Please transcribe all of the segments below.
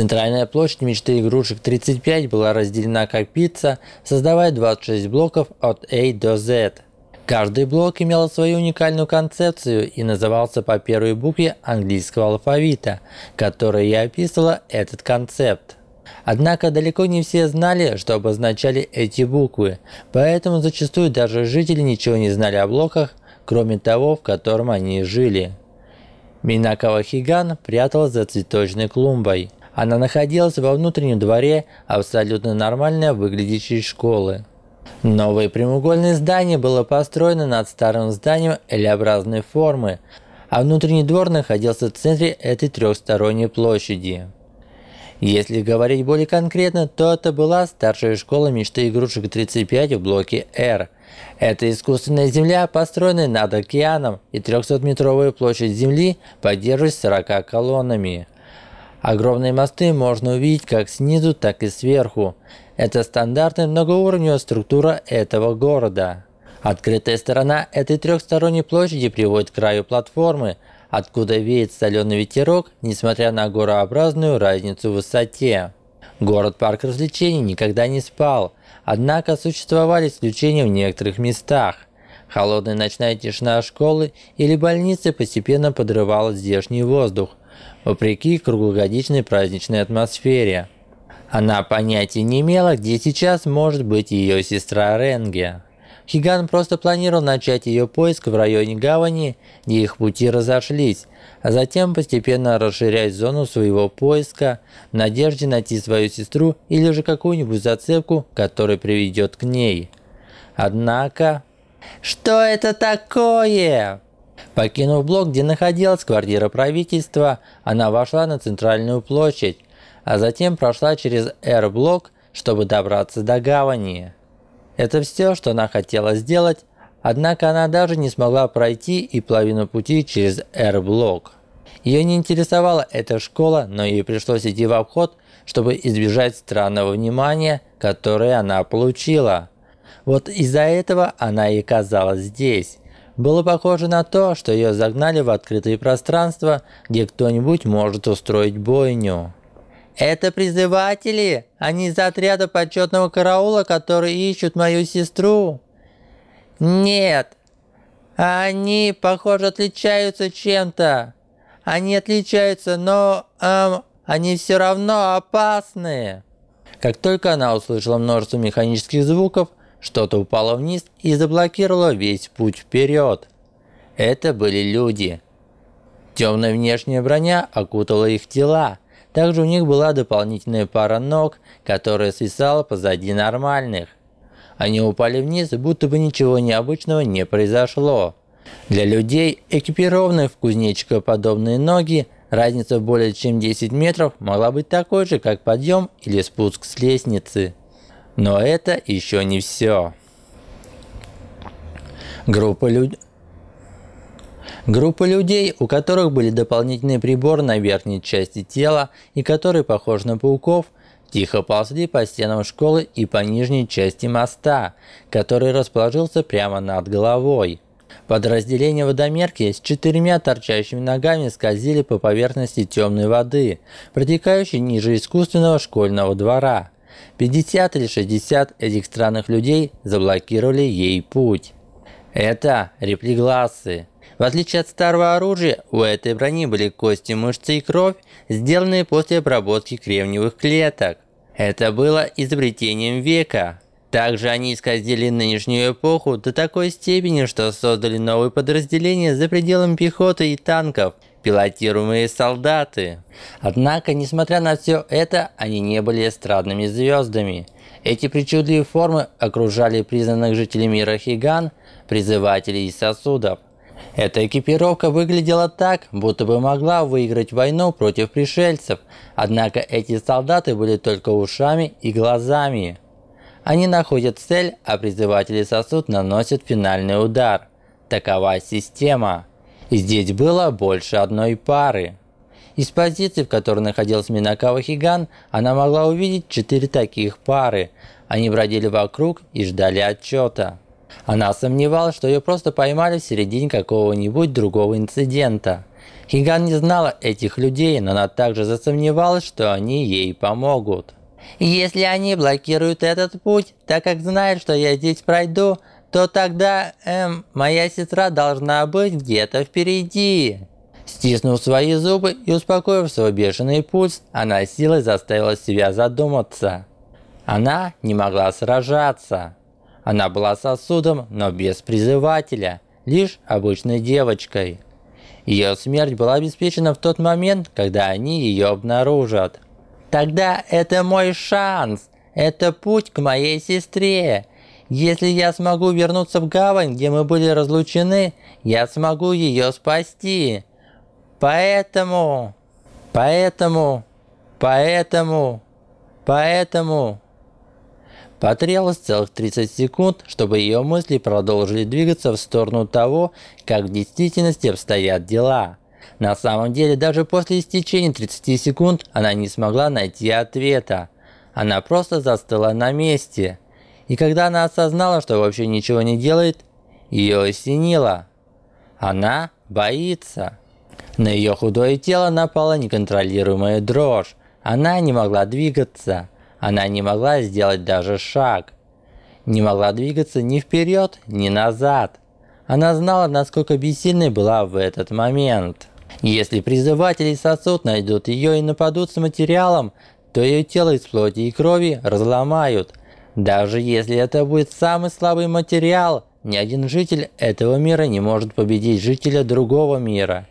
Центральная площадь мечты игрушек 35 была разделена как пицца, создавая 26 блоков от A до Z. Каждый блок имел свою уникальную концепцию и назывался по первой букве английского алфавита, которая и описывала этот концепт. Однако далеко не все знали, что обозначали эти буквы, поэтому зачастую даже жители ничего не знали о блоках, кроме того, в котором они жили. Минакава Хиган пряталась за цветочной клумбой. Она находилась во внутреннем дворе абсолютно нормально выглядящей школы. Новое прямоугольное здание было построено над старым зданием L-образной формы, а внутренний двор находился в центре этой трехсторонней площади. Если говорить более конкретно, то это была старшая школа мечты игрушек 35 в блоке R. Это искусственная земля, построенная над океаном, и 300-метровая площадь земли поддерживает 40 колоннами. Огромные мосты можно увидеть как снизу, так и сверху. Это стандартная многоуровневая структура этого города. Открытая сторона этой трехсторонней площади приводит к краю платформы, откуда веет соленый ветерок, несмотря на горообразную разницу в высоте. Город-парк развлечений никогда не спал, однако существовали исключения в некоторых местах. Холодная ночная тишина школы или больницы постепенно подрывала здешний воздух, вопреки круглогодичной праздничной атмосфере. Она понятия не имела, где сейчас может быть ее сестра Ренге. Хиган просто планировал начать ее поиск в районе гавани, где их пути разошлись, а затем постепенно расширять зону своего поиска в надежде найти свою сестру или же какую-нибудь зацепку, которая приведет к ней. Однако... Что это такое? Покинув блок, где находилась квартира правительства, она вошла на центральную площадь, а затем прошла через R-блок, чтобы добраться до гавани. Это все, что она хотела сделать, однако она даже не смогла пройти и половину пути через R-блок. Ее не интересовала эта школа, но ей пришлось идти в обход, чтобы избежать странного внимания, которое она получила. Вот из-за этого она и оказалась здесь. Было похоже на то, что ее загнали в открытое пространство, где кто-нибудь может устроить бойню. «Это призыватели? Они из отряда почетного караула, которые ищут мою сестру?» «Нет. Они, похоже, отличаются чем-то. Они отличаются, но эм, они все равно опасные». Как только она услышала множество механических звуков, что-то упало вниз и заблокировало весь путь вперед. Это были люди. Темная внешняя броня окутала их тела, также у них была дополнительная пара ног, которая свисала позади нормальных. Они упали вниз, будто бы ничего необычного не произошло. Для людей, экипированных в кузнечикоподобные ноги, разница в более чем 10 метров могла быть такой же, как подъем или спуск с лестницы. Но это еще не все. Группа людей Группа людей, у которых были дополнительные приборы на верхней части тела и которые, похожи на пауков, тихо ползли по стенам школы и по нижней части моста, который расположился прямо над головой. Подразделения водомерки с четырьмя торчащими ногами скользили по поверхности темной воды, протекающей ниже искусственного школьного двора. 50 или 60 этих странных людей заблокировали ей путь. Это реплиглассы. В отличие от старого оружия, у этой брони были кости, мышцы и кровь, сделанные после обработки кремниевых клеток. Это было изобретением века. Также они исказили нынешнюю эпоху до такой степени, что создали новые подразделения за пределами пехоты и танков, пилотируемые солдаты. Однако, несмотря на все это, они не были эстрадными звездами. Эти причудливые формы окружали признанных жителей мира Хиган, призывателей сосудов. Эта экипировка выглядела так, будто бы могла выиграть войну против пришельцев, однако эти солдаты были только ушами и глазами. Они находят цель, а призыватели сосуд наносят финальный удар. Такова система. Здесь было больше одной пары. Из позиции, в которой находился Минакава Хиган, она могла увидеть четыре таких пары. Они бродили вокруг и ждали отчета. Она сомневалась, что ее просто поймали в середине какого-нибудь другого инцидента. Хиган не знала этих людей, но она также засомневалась, что они ей помогут. Если они блокируют этот путь, так как знают, что я здесь пройду, то тогда, эм, моя сестра должна быть где-то впереди. Стиснув свои зубы и успокоив свой бешеный пульс, она силой заставила себя задуматься. Она не могла сражаться. Она была сосудом, но без призывателя, лишь обычной девочкой. Ее смерть была обеспечена в тот момент, когда они ее обнаружат. Тогда это мой шанс. Это путь к моей сестре. Если я смогу вернуться в гавань, где мы были разлучены, я смогу ее спасти. Поэтому, поэтому, поэтому, поэтому... Потребовалось целых 30 секунд, чтобы ее мысли продолжили двигаться в сторону того, как в действительности обстоят дела. На самом деле, даже после истечения 30 секунд она не смогла найти ответа. Она просто застыла на месте. И когда она осознала, что вообще ничего не делает, ее осенило. Она боится. На ее худое тело напала неконтролируемая дрожь. Она не могла двигаться. Она не могла сделать даже шаг. Не могла двигаться ни вперед, ни назад. Она знала, насколько бессильной была в этот момент. Если призыватели сосуд найдут ее и нападут с материалом, то ее тело из плоти и крови разломают. Даже если это будет самый слабый материал, ни один житель этого мира не может победить жителя другого мира.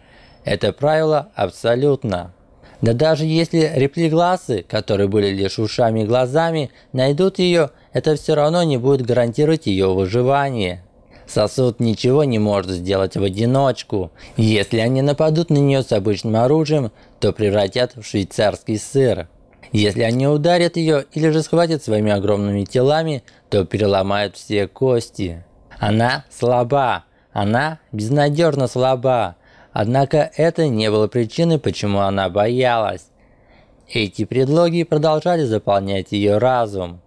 Это правило абсолютно. Да даже если реплигласы, которые были лишь ушами и глазами, найдут ее, это все равно не будет гарантировать ее выживание. Сосуд ничего не может сделать в одиночку. Если они нападут на нее с обычным оружием, то превратят в швейцарский сыр. Если они ударят ее или же схватят своими огромными телами, то переломают все кости. Она слаба. Она безнадежно слаба. Однако это не было причиной, почему она боялась. Эти предлоги продолжали заполнять ее разум.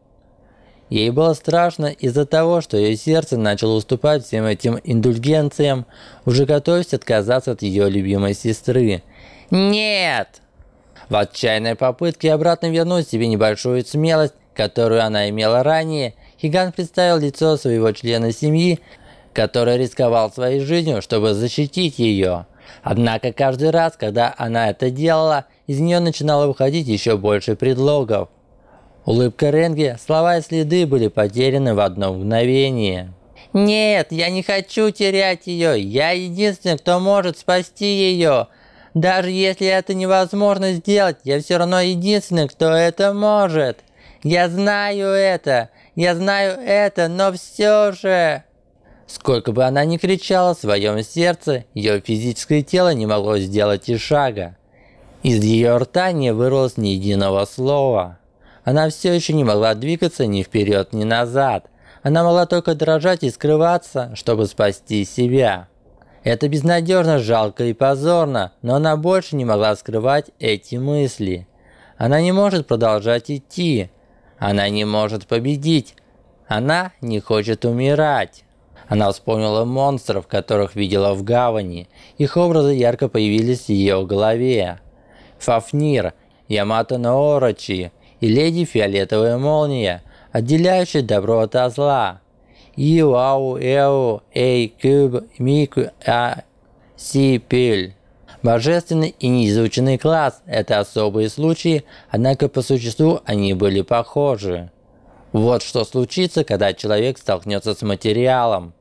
Ей было страшно из-за того, что ее сердце начало уступать всем этим индульгенциям, уже готовясь отказаться от ее любимой сестры. «Нет!» В отчаянной попытке обратно вернуть себе небольшую смелость, которую она имела ранее, Хиган представил лицо своего члена семьи, который рисковал своей жизнью, чтобы защитить ее. Однако каждый раз, когда она это делала, из нее начинало выходить еще больше предлогов. Улыбка Ренги, слова и следы были потеряны в одно мгновение. «Нет, я не хочу терять ее. Я единственный, кто может спасти ее. Даже если это невозможно сделать, я все равно единственный, кто это может. Я знаю это. Я знаю это, но все же...» Сколько бы она ни кричала в своем сердце, ее физическое тело не могло сделать и шага. Из ее рта не вырвалось ни единого слова. Она все еще не могла двигаться ни вперед, ни назад. Она могла только дрожать и скрываться, чтобы спасти себя. Это безнадежно жалко и позорно, но она больше не могла скрывать эти мысли. Она не может продолжать идти. Она не может победить. Она не хочет умирать. Она вспомнила монстров, которых видела в гавани. Их образы ярко появились в ее голове. Фафнир, Ямато Наорочи и Леди Фиолетовая Молния, отделяющая добро от зла. Иуау Эу Эй Кюб Мику А Си Пиль. Божественный и неизученный класс – это особые случаи, однако по существу они были похожи. Вот что случится, когда человек столкнется с материалом.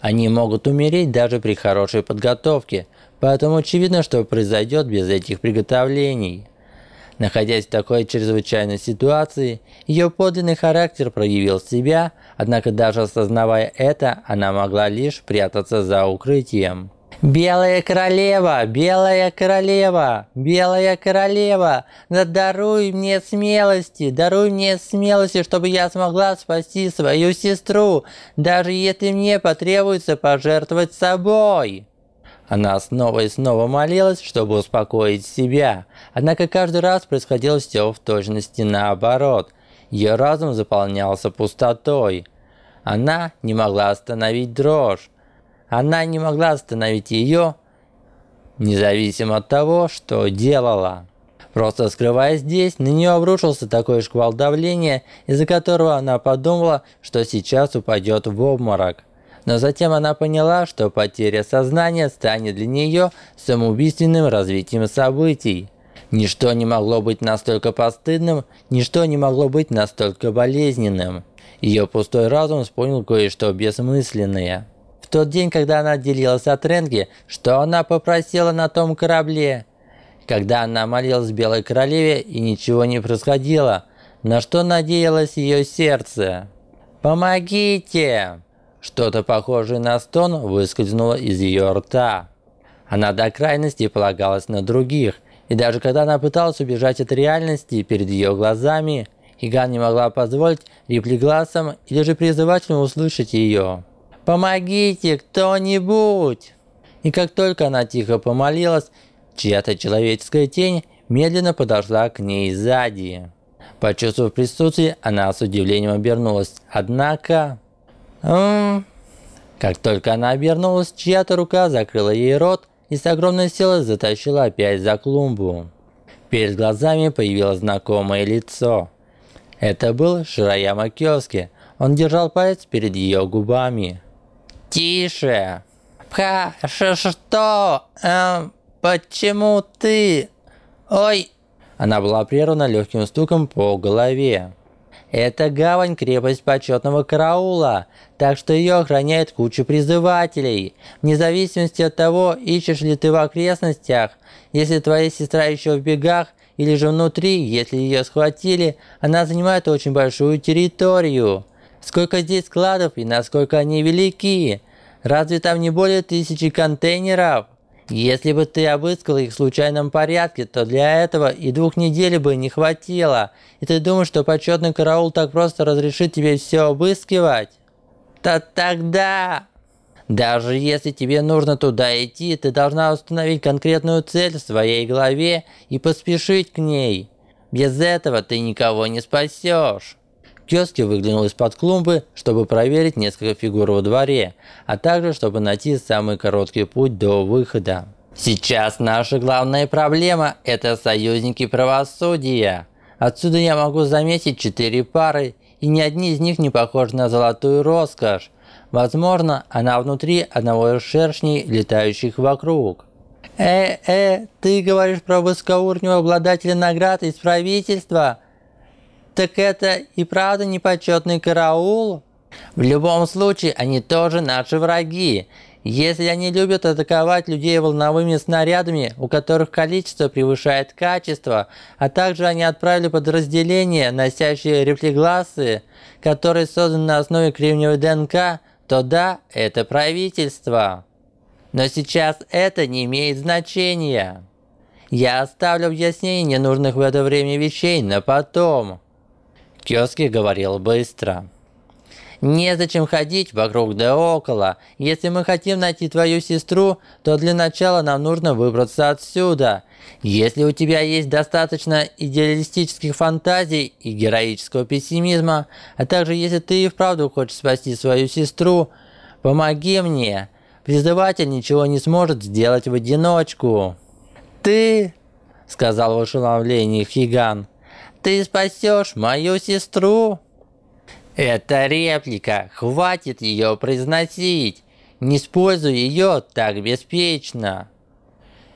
Они могут умереть даже при хорошей подготовке, поэтому очевидно, что произойдет без этих приготовлений. Находясь в такой чрезвычайной ситуации, ее подлинный характер проявил себя, однако даже осознавая это, она могла лишь прятаться за укрытием. «Белая королева! Белая королева! Белая королева! Да даруй мне смелости! Даруй мне смелости, чтобы я смогла спасти свою сестру, даже если мне потребуется пожертвовать собой!» Она снова и снова молилась, чтобы успокоить себя. Однако каждый раз происходило все в точности наоборот. Ее разум заполнялся пустотой. Она не могла остановить дрожь. Она не могла остановить ее, независимо от того, что делала. Просто скрываясь здесь, на нее обрушился такой шквал давления, из-за которого она подумала, что сейчас упадет в обморок. Но затем она поняла, что потеря сознания станет для нее самоубийственным развитием событий. Ничто не могло быть настолько постыдным, ничто не могло быть настолько болезненным. Ее пустой разум вспомнил кое-что бессмысленное. В тот день, когда она отделилась от Ренги, что она попросила на том корабле – когда она молилась Белой Королеве и ничего не происходило, на что надеялось ее сердце. «Помогите!» Что-то похожее на стон выскользнуло из ее рта. Она до крайности полагалась на других, и даже когда она пыталась убежать от реальности перед ее глазами, Хиган не могла позволить реплигласам или же призывателям услышать ее. «Помогите кто-нибудь!» И как только она тихо помолилась, Чья-то человеческая тень медленно подошла к ней сзади. Почувствовав присутствие, она с удивлением обернулась. Однако... Как только она обернулась, чья-то рука закрыла ей рот и с огромной силой затащила опять за клумбу. Перед глазами появилось знакомое лицо. Это был Шираяма Кёски. Он держал палец перед ее губами. «Тише!» «Ха, что? Эм, Почему ты? Ой!» Она была прервана легким стуком по голове. Это гавань крепость почетного караула, так что ее охраняет куча призывателей. Вне зависимости от того, ищешь ли ты в окрестностях, если твоя сестра еще в бегах, или же внутри, если ее схватили, она занимает очень большую территорию. Сколько здесь складов и насколько они велики? Разве там не более тысячи контейнеров? Если бы ты обыскал их в случайном порядке, то для этого и двух недель бы не хватило. И ты думаешь, что почетный караул так просто разрешит тебе все обыскивать? То тогда... Даже если тебе нужно туда идти, ты должна установить конкретную цель в своей голове и поспешить к ней. Без этого ты никого не спасешь. Кёски выглянул из-под клумбы, чтобы проверить несколько фигур во дворе, а также чтобы найти самый короткий путь до выхода. Сейчас наша главная проблема – это союзники правосудия. Отсюда я могу заметить четыре пары, и ни одни из них не похожи на золотую роскошь. Возможно, она внутри одного из шершней, летающих вокруг. «Э-э, ты говоришь про высокоуровневого обладателя наград из правительства?» Так это и правда не почетный караул? В любом случае, они тоже наши враги. Если они любят атаковать людей волновыми снарядами, у которых количество превышает качество, а также они отправили подразделения, носящие рефлегласы, которые созданы на основе кремниевой ДНК, то да, это правительство. Но сейчас это не имеет значения. Я оставлю объяснение ненужных в это время вещей на потом. Кёски говорил быстро. Незачем ходить вокруг да около. Если мы хотим найти твою сестру, то для начала нам нужно выбраться отсюда. Если у тебя есть достаточно идеалистических фантазий и героического пессимизма, а также если ты и вправду хочешь спасти свою сестру, помоги мне. Призыватель ничего не сможет сделать в одиночку. Ты, сказал в ошеломлении Хиган, ты спасешь мою сестру?» «Это реплика, хватит ее произносить! Не используй ее так беспечно!»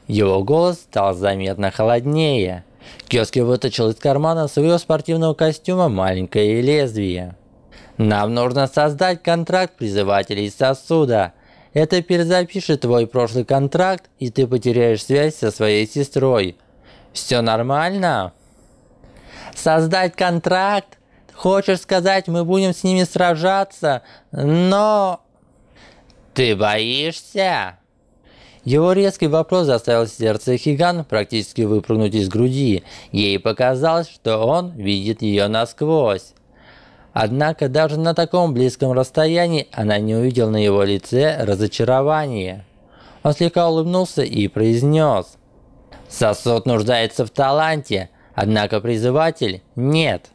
Его голос стал заметно холоднее. Кёски вытащил из кармана своего спортивного костюма маленькое лезвие. «Нам нужно создать контракт призывателей сосуда. Это перезапишет твой прошлый контракт, и ты потеряешь связь со своей сестрой. Все нормально?» Создать контракт. Хочешь сказать, мы будем с ними сражаться, но... Ты боишься? Его резкий вопрос заставил сердце Хиган практически выпрыгнуть из груди. Ей показалось, что он видит ее насквозь. Однако даже на таком близком расстоянии она не увидела на его лице разочарования. Он слегка улыбнулся и произнес. «Сосуд нуждается в таланте, Однако призыватель нет.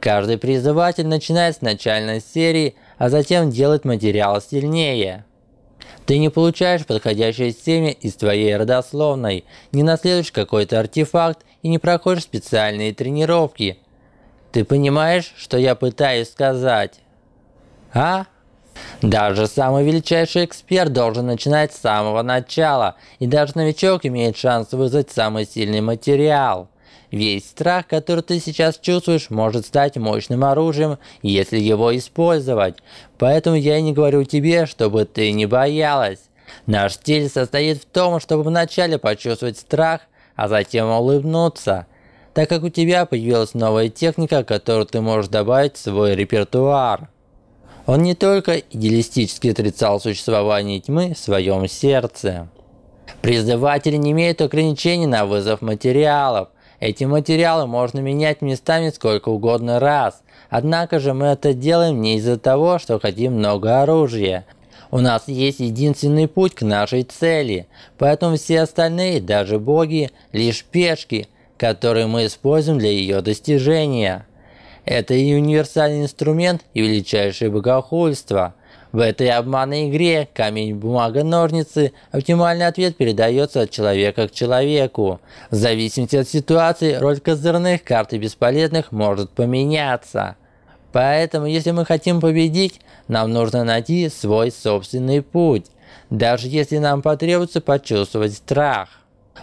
Каждый призыватель начинает с начальной серии, а затем делает материал сильнее. Ты не получаешь подходящее семя из твоей родословной, не наследуешь какой-то артефакт и не проходишь специальные тренировки. Ты понимаешь, что я пытаюсь сказать? А? Даже самый величайший эксперт должен начинать с самого начала, и даже новичок имеет шанс вызвать самый сильный материал. Весь страх, который ты сейчас чувствуешь, может стать мощным оружием, если его использовать. Поэтому я и не говорю тебе, чтобы ты не боялась. Наш стиль состоит в том, чтобы вначале почувствовать страх, а затем улыбнуться. Так как у тебя появилась новая техника, которую ты можешь добавить в свой репертуар. Он не только идеалистически отрицал существование тьмы в своем сердце. Призыватели не имеют ограничений на вызов материалов. Эти материалы можно менять местами сколько угодно раз. Однако же мы это делаем не из-за того, что хотим много оружия. У нас есть единственный путь к нашей цели, поэтому все остальные, даже боги, лишь пешки, которые мы используем для ее достижения. Это и универсальный инструмент, и величайшее богохульство. В этой обманной игре камень, бумага, ножницы оптимальный ответ передается от человека к человеку. В зависимости от ситуации роль козырных карт и бесполезных может поменяться. Поэтому, если мы хотим победить, нам нужно найти свой собственный путь, даже если нам потребуется почувствовать страх.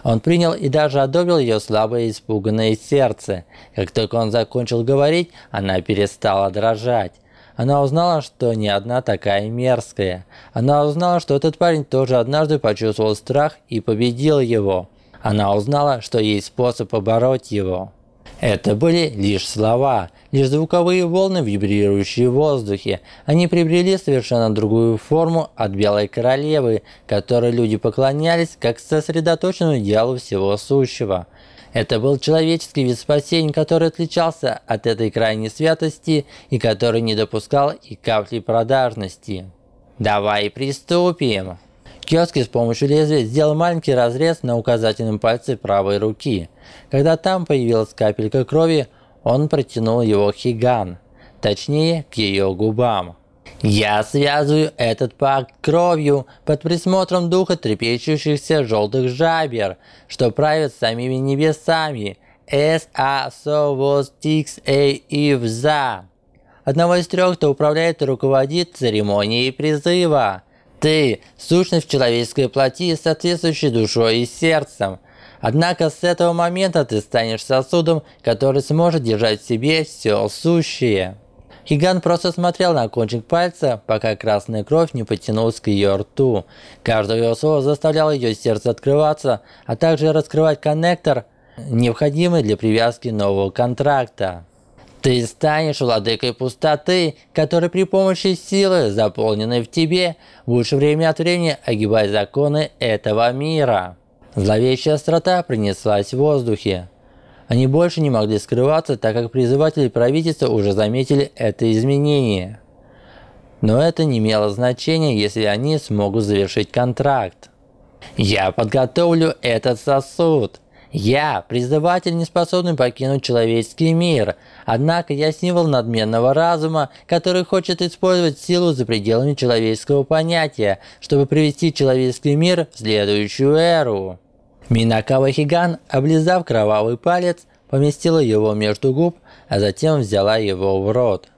Он принял и даже одобрил ее слабое испуганное сердце. Как только он закончил говорить, она перестала дрожать. Она узнала, что не одна такая мерзкая. Она узнала, что этот парень тоже однажды почувствовал страх и победил его. Она узнала, что есть способ побороть его. Это были лишь слова, лишь звуковые волны, вибрирующие в воздухе. Они приобрели совершенно другую форму от Белой Королевы, которой люди поклонялись как сосредоточенному идеалу всего сущего. Это был человеческий вид спасения, который отличался от этой крайней святости и который не допускал и капли продажности. «Давай приступим!» Киоски с помощью лезвия сделал маленький разрез на указательном пальце правой руки. Когда там появилась капелька крови, он протянул его Хиган, точнее, к ее губам. «Я связываю этот пакт кровью под присмотром духа трепещущихся желтых жабер, что правят самими небесами. С.А. Совостикс Эй Ивза. Одного из трех, кто управляет и руководит церемонией призыва. Ты – сущность в человеческой плоти, соответствующей душой и сердцем. Однако с этого момента ты станешь сосудом, который сможет держать в себе все сущее. Хиган просто смотрел на кончик пальца, пока красная кровь не потянулась к ее рту. Каждое его слово заставляло ее сердце открываться, а также раскрывать коннектор, необходимый для привязки нового контракта. Ты станешь владыкой пустоты, который при помощи силы, заполненной в тебе, будешь время от времени огибать законы этого мира. Зловещая острота принеслась в воздухе. Они больше не могли скрываться, так как призыватели правительства уже заметили это изменение. Но это не имело значения, если они смогут завершить контракт. «Я подготовлю этот сосуд!» Я – призыватель, не способный покинуть человеческий мир. Однако я символ надменного разума, который хочет использовать силу за пределами человеческого понятия, чтобы привести человеческий мир в следующую эру. Минакава Хиган, облизав кровавый палец, поместила его между губ, а затем взяла его в рот.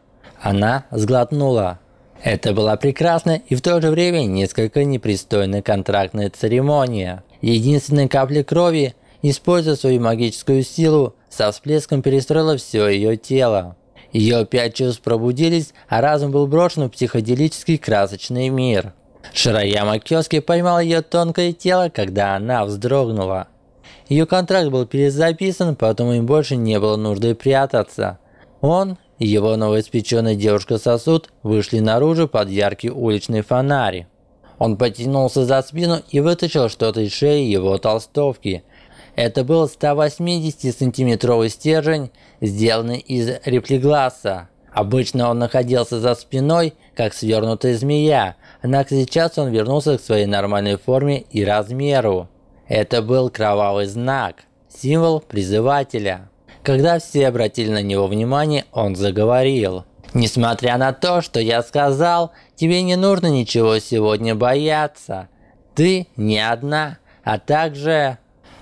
Она сглотнула. Это была прекрасная и в то же время несколько непристойная контрактная церемония. Единственной каплей крови, используя свою магическую силу, со всплеском перестроила все ее тело. Ее пять чувств пробудились, а разум был брошен в психоделический красочный мир. Шираяма Кёски поймал ее тонкое тело, когда она вздрогнула. Ее контракт был перезаписан, поэтому им больше не было нужды прятаться. Он и его новоиспеченная девушка-сосуд вышли наружу под яркий уличный фонарь. Он потянулся за спину и вытащил что-то из шеи его толстовки. Это был 180-сантиметровый стержень, сделанный из реплигласа. Обычно он находился за спиной, как свернутая змея, однако сейчас он вернулся к своей нормальной форме и размеру. Это был кровавый знак, символ призывателя. Когда все обратили на него внимание, он заговорил. Несмотря на то, что я сказал, тебе не нужно ничего сегодня бояться. Ты не одна, а также...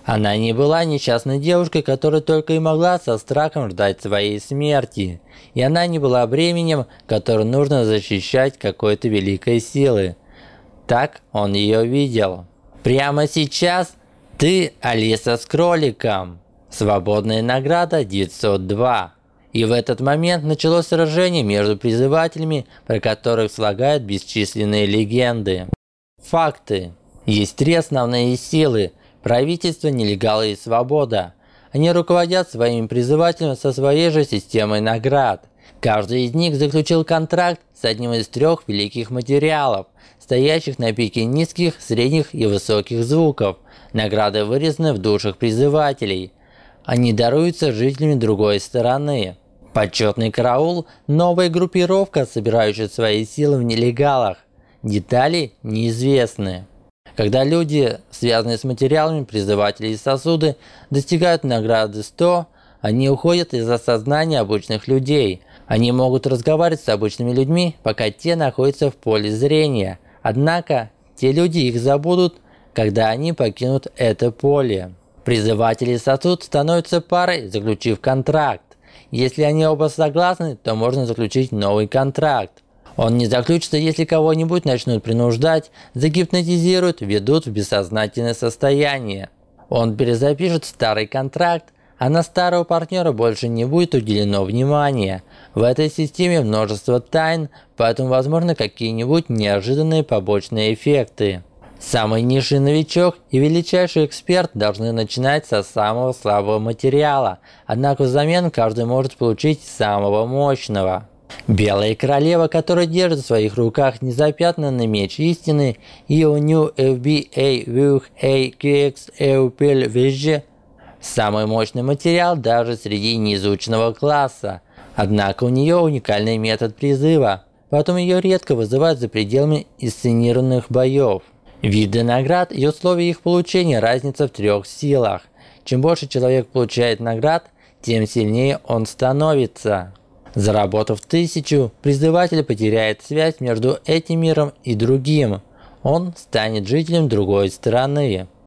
Она не была несчастной девушкой, которая только и могла со страхом ждать своей смерти. И она не была бременем, которое нужно защищать какой-то великой силы. Так он ее видел. Прямо сейчас ты Алиса с кроликом. Свободная награда 902. И в этот момент началось сражение между призывателями, про которых слагают бесчисленные легенды. Факты. Есть три основные силы – правительство, нелегалы и свобода. Они руководят своими призывателями со своей же системой наград. Каждый из них заключил контракт с одним из трех великих материалов, стоящих на пике низких, средних и высоких звуков. Награды вырезаны в душах призывателей – они даруются жителями другой стороны. Почетный караул – новая группировка, собирающая свои силы в нелегалах. Детали неизвестны. Когда люди, связанные с материалами призывателей и сосуды, достигают награды 100, они уходят из осознания обычных людей. Они могут разговаривать с обычными людьми, пока те находятся в поле зрения. Однако, те люди их забудут, когда они покинут это поле. Призыватель и сосуд становятся парой, заключив контракт. Если они оба согласны, то можно заключить новый контракт. Он не заключится, если кого-нибудь начнут принуждать, загипнотизируют, ведут в бессознательное состояние. Он перезапишет старый контракт, а на старого партнера больше не будет уделено внимания. В этой системе множество тайн, поэтому возможны какие-нибудь неожиданные побочные эффекты. Самый низший новичок и величайший эксперт должны начинать со самого слабого материала, однако взамен каждый может получить самого мощного. Белая королева, которая держит в своих руках незапятнанный меч истины, Ионю FBA Вюх AQX Эупель Вежи, самый мощный материал даже среди неизученного класса. Однако у нее уникальный метод призыва, поэтому ее редко вызывают за пределами инсценированных боев. Виды наград и условия их получения разница в трех силах. Чем больше человек получает наград, тем сильнее он становится. Заработав тысячу, призыватель потеряет связь между этим миром и другим. Он станет жителем другой страны.